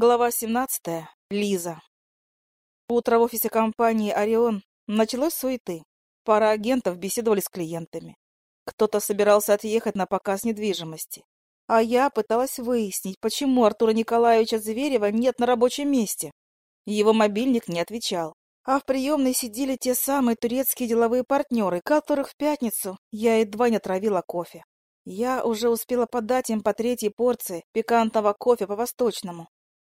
Глава 17. Лиза. Утро в офисе компании «Орион» началось суеты. Пара агентов беседовали с клиентами. Кто-то собирался отъехать на показ недвижимости. А я пыталась выяснить, почему Артура Николаевича Зверева нет на рабочем месте. Его мобильник не отвечал. А в приемной сидели те самые турецкие деловые партнеры, которых в пятницу я едва не отравила кофе. Я уже успела подать им по третьей порции пикантного кофе по-восточному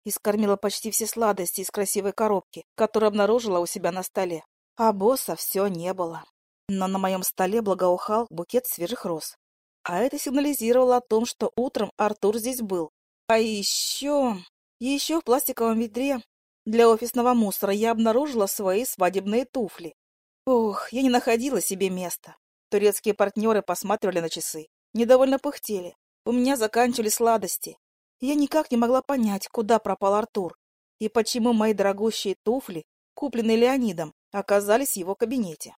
и скормила почти все сладости из красивой коробки, которую обнаружила у себя на столе. А босса все не было. Но на моем столе благоухал букет свежих роз. А это сигнализировало о том, что утром Артур здесь был. А еще... Еще в пластиковом ведре для офисного мусора я обнаружила свои свадебные туфли. Ох, я не находила себе места. Турецкие партнеры посматривали на часы. Недовольно пыхтели. У меня заканчивались сладости. Я никак не могла понять, куда пропал Артур, и почему мои дорогущие туфли, купленные Леонидом, оказались в его кабинете.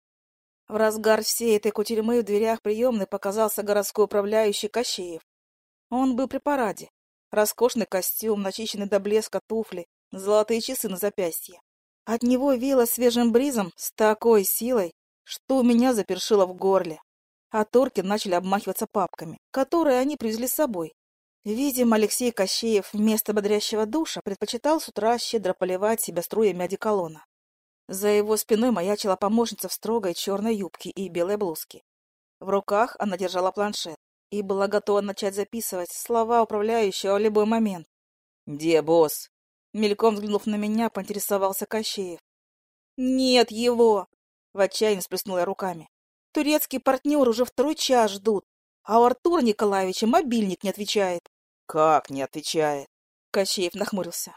В разгар всей этой кутерьмы в дверях приемной показался городской управляющий Кощеев. Он был при параде. Роскошный костюм, начищенный до блеска туфли, золотые часы на запястье. От него веяло свежим бризом с такой силой, что у меня запершило в горле. А турки начали обмахиваться папками, которые они привезли с собой. Видимо, Алексей Кощеев вместо бодрящего душа предпочитал с утра щедро поливать себя струями одеколона. За его спиной маячила помощница в строгой черной юбке и белой блузке. В руках она держала планшет и была готова начать записывать слова управляющего в любой момент. «Где босс?» Мельком взглянув на меня, поинтересовался Кощеев. «Нет его!» — в отчаянии сплеснула руками. «Турецкий партнер уже второй час ждут, а у Артура Николаевича мобильник не отвечает». Как не отвечает? Кощеев нахмурился.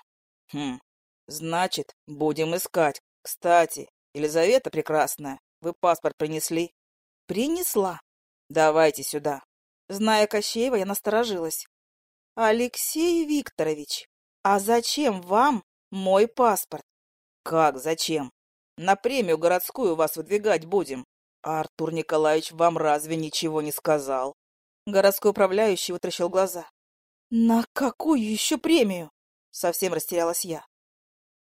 Хм, значит, будем искать. Кстати, Елизавета Прекрасная, вы паспорт принесли? Принесла. Давайте сюда. Зная Кощеева, я насторожилась. Алексей Викторович, а зачем вам мой паспорт? Как зачем? На премию городскую вас выдвигать будем. А Артур Николаевич вам разве ничего не сказал? Городской управляющий вытращил глаза. «На какую еще премию?» — совсем растерялась я.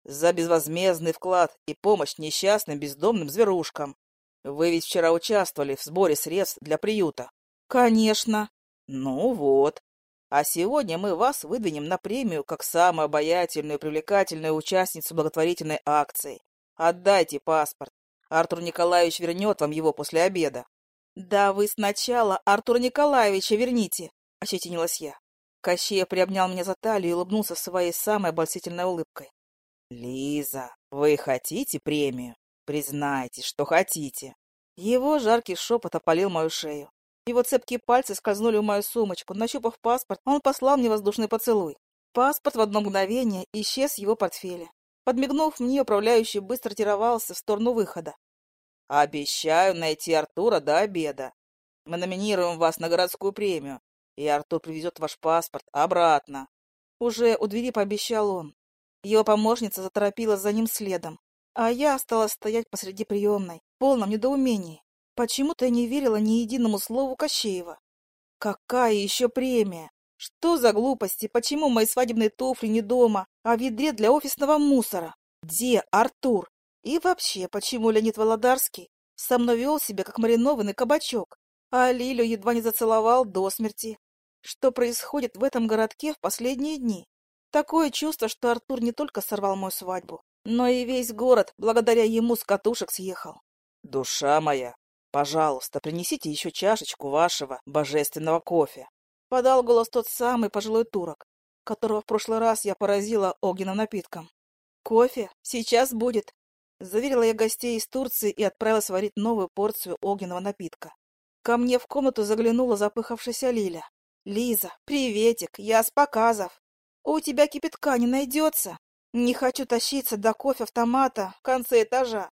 «За безвозмездный вклад и помощь несчастным бездомным зверушкам. Вы ведь вчера участвовали в сборе средств для приюта». «Конечно». «Ну вот. А сегодня мы вас выдвинем на премию как самую обаятельную и привлекательную участницу благотворительной акции. Отдайте паспорт. Артур Николаевич вернет вам его после обеда». «Да вы сначала Артура Николаевича верните», — ощетинилась я. Кощея приобнял меня за талию и улыбнулся своей самой обольстительной улыбкой. «Лиза, вы хотите премию? Признайтесь, что хотите». Его жаркий шепот опалил мою шею. Его цепкие пальцы скользнули в мою сумочку. Нащупав паспорт, он послал мне воздушный поцелуй. Паспорт в одно мгновение исчез в его портфеле. Подмигнув мне, управляющий быстро ретировался в сторону выхода. «Обещаю найти Артура до обеда. Мы номинируем вас на городскую премию и Артур привезет ваш паспорт обратно. Уже у двери пообещал он. Его помощница заторопилась за ним следом, а я осталась стоять посреди приемной, в полном недоумении. Почему-то я не верила ни единому слову Кощеева. Какая еще премия? Что за глупости? Почему мои свадебные туфли не дома, а в ведре для офисного мусора? Где Артур? И вообще, почему Леонид Володарский со мной вел себя, как маринованный кабачок, а Лилю едва не зацеловал до смерти? Что происходит в этом городке в последние дни. Такое чувство, что Артур не только сорвал мою свадьбу, но и весь город благодаря ему с катушек съехал. «Душа моя, пожалуйста, принесите еще чашечку вашего божественного кофе», — подал голос тот самый пожилой турок, которого в прошлый раз я поразила огненным напитком. «Кофе? Сейчас будет», — заверила я гостей из Турции и отправилась варить новую порцию огненного напитка. Ко мне в комнату заглянула запыхавшаяся Лиля. «Лиза, приветик, я с показов. У тебя кипятка не найдется? Не хочу тащиться до кофе-автомата в конце этажа.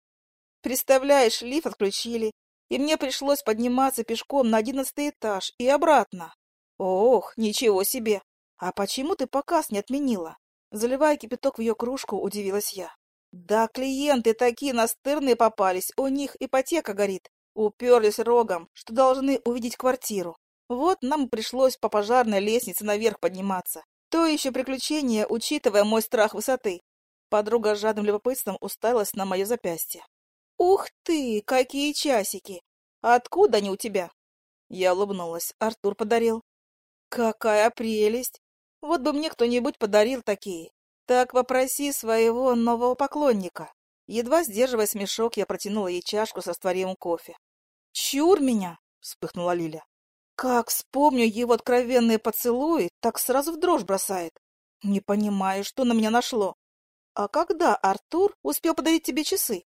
Представляешь, лифт отключили, и мне пришлось подниматься пешком на одиннадцатый этаж и обратно. Ох, ничего себе! А почему ты показ не отменила?» Заливая кипяток в ее кружку, удивилась я. «Да клиенты такие настырные попались, у них ипотека горит. Уперлись рогом, что должны увидеть квартиру. Вот нам пришлось по пожарной лестнице наверх подниматься. То еще приключение, учитывая мой страх высоты. Подруга с жадным любопытством уставилась на мое запястье. «Ух ты, какие часики! Откуда они у тебя?» Я улыбнулась. Артур подарил. «Какая прелесть! Вот бы мне кто-нибудь подарил такие. Так попроси своего нового поклонника». Едва сдерживая смешок, я протянула ей чашку со растворимым кофе. «Чур меня!» — вспыхнула Лиля. «Как вспомню его откровенные поцелуи, так сразу в дрожь бросает. Не понимаю, что на меня нашло. А когда Артур успел подарить тебе часы?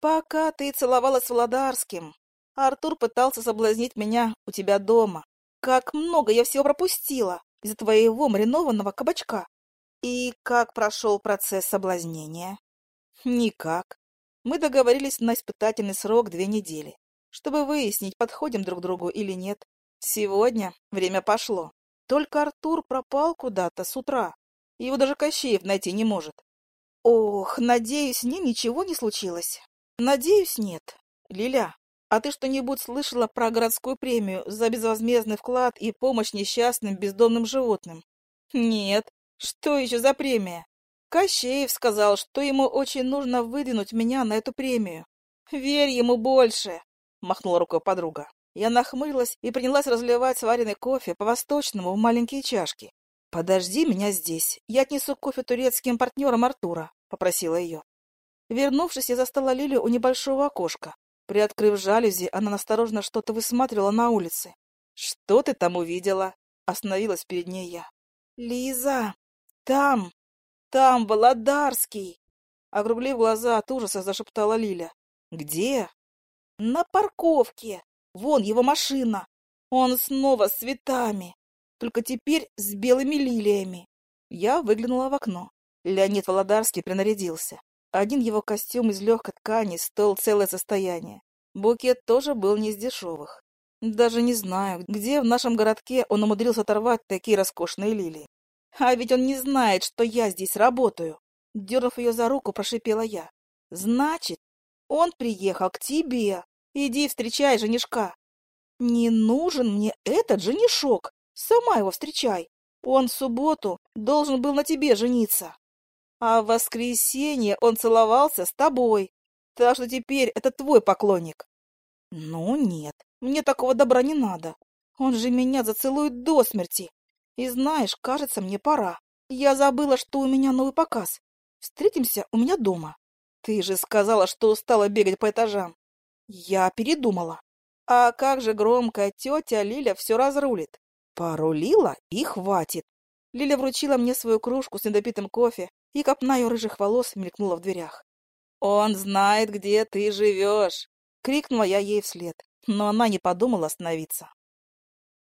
Пока ты целовалась с Владарским. Артур пытался соблазнить меня у тебя дома. Как много я всего пропустила из-за твоего маринованного кабачка. И как прошел процесс соблазнения? Никак. Мы договорились на испытательный срок две недели, чтобы выяснить, подходим друг другу или нет. Сегодня время пошло. Только Артур пропал куда-то с утра. Его даже Кощеев найти не может. Ох, надеюсь, с ним ничего не случилось. Надеюсь, нет. Лиля, а ты что-нибудь слышала про городскую премию за безвозмездный вклад и помощь несчастным бездомным животным? Нет. Что еще за премия? Кощеев сказал, что ему очень нужно выдвинуть меня на эту премию. Верь ему больше, махнула рукой подруга. Я нахмурилась и принялась разливать сваренный кофе по-восточному в маленькие чашки. «Подожди меня здесь, я отнесу кофе турецким партнерам Артура», — попросила ее. Вернувшись, я застала Лилию у небольшого окошка. Приоткрыв жалюзи, она насторожно что-то высматривала на улице. «Что ты там увидела?» — остановилась перед ней я. «Лиза, там!» Там Володарский!» Округлив глаза от ужаса, зашептала Лиля. «Где?» «На парковке. Вон его машина. Он снова с цветами, только теперь с белыми лилиями». Я выглянула в окно. Леонид Володарский принарядился. Один его костюм из легкой ткани стоил целое состояние. Букет тоже был не из дешевых. Даже не знаю, где в нашем городке он умудрился оторвать такие роскошные лилии. А ведь он не знает, что я здесь работаю. Дернув ее за руку, прошипела я. Значит, он приехал к тебе. Иди встречай женишка. Не нужен мне этот женишок. Сама его встречай. Он в субботу должен был на тебе жениться. А в воскресенье он целовался с тобой. Так что теперь это твой поклонник. Ну нет, мне такого добра не надо. Он же меня зацелует до смерти. И знаешь, кажется, мне пора. Я забыла, что у меня новый показ. Встретимся у меня дома. Ты же сказала, что устала бегать по этажам. Я передумала. А как же громко тетя Лиля все разрулит. Порулила и хватит. Лиля вручила мне свою кружку с недопитым кофе, и копна ее рыжих волос мелькнула в дверях. «Он знает, где ты живешь!» — крикнула я ей вслед, но она не подумала остановиться.